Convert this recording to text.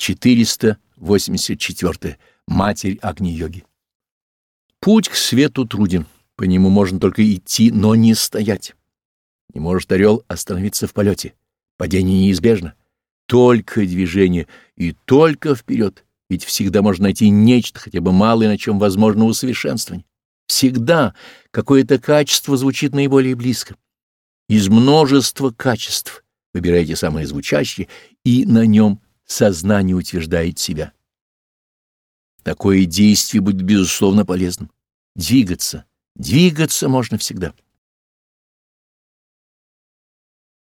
484. Матерь Агни-йоги. Путь к свету труден, по нему можно только идти, но не стоять. Не может орел остановиться в полете. Падение неизбежно. Только движение и только вперед, ведь всегда можно найти нечто, хотя бы малое, на чем возможно усовершенствование. Всегда какое-то качество звучит наиболее близко. Из множества качеств выбирайте самое звучащее, и на нем сознание утверждает себя. Такое действие будет, безусловно, полезным. Двигаться, двигаться можно всегда.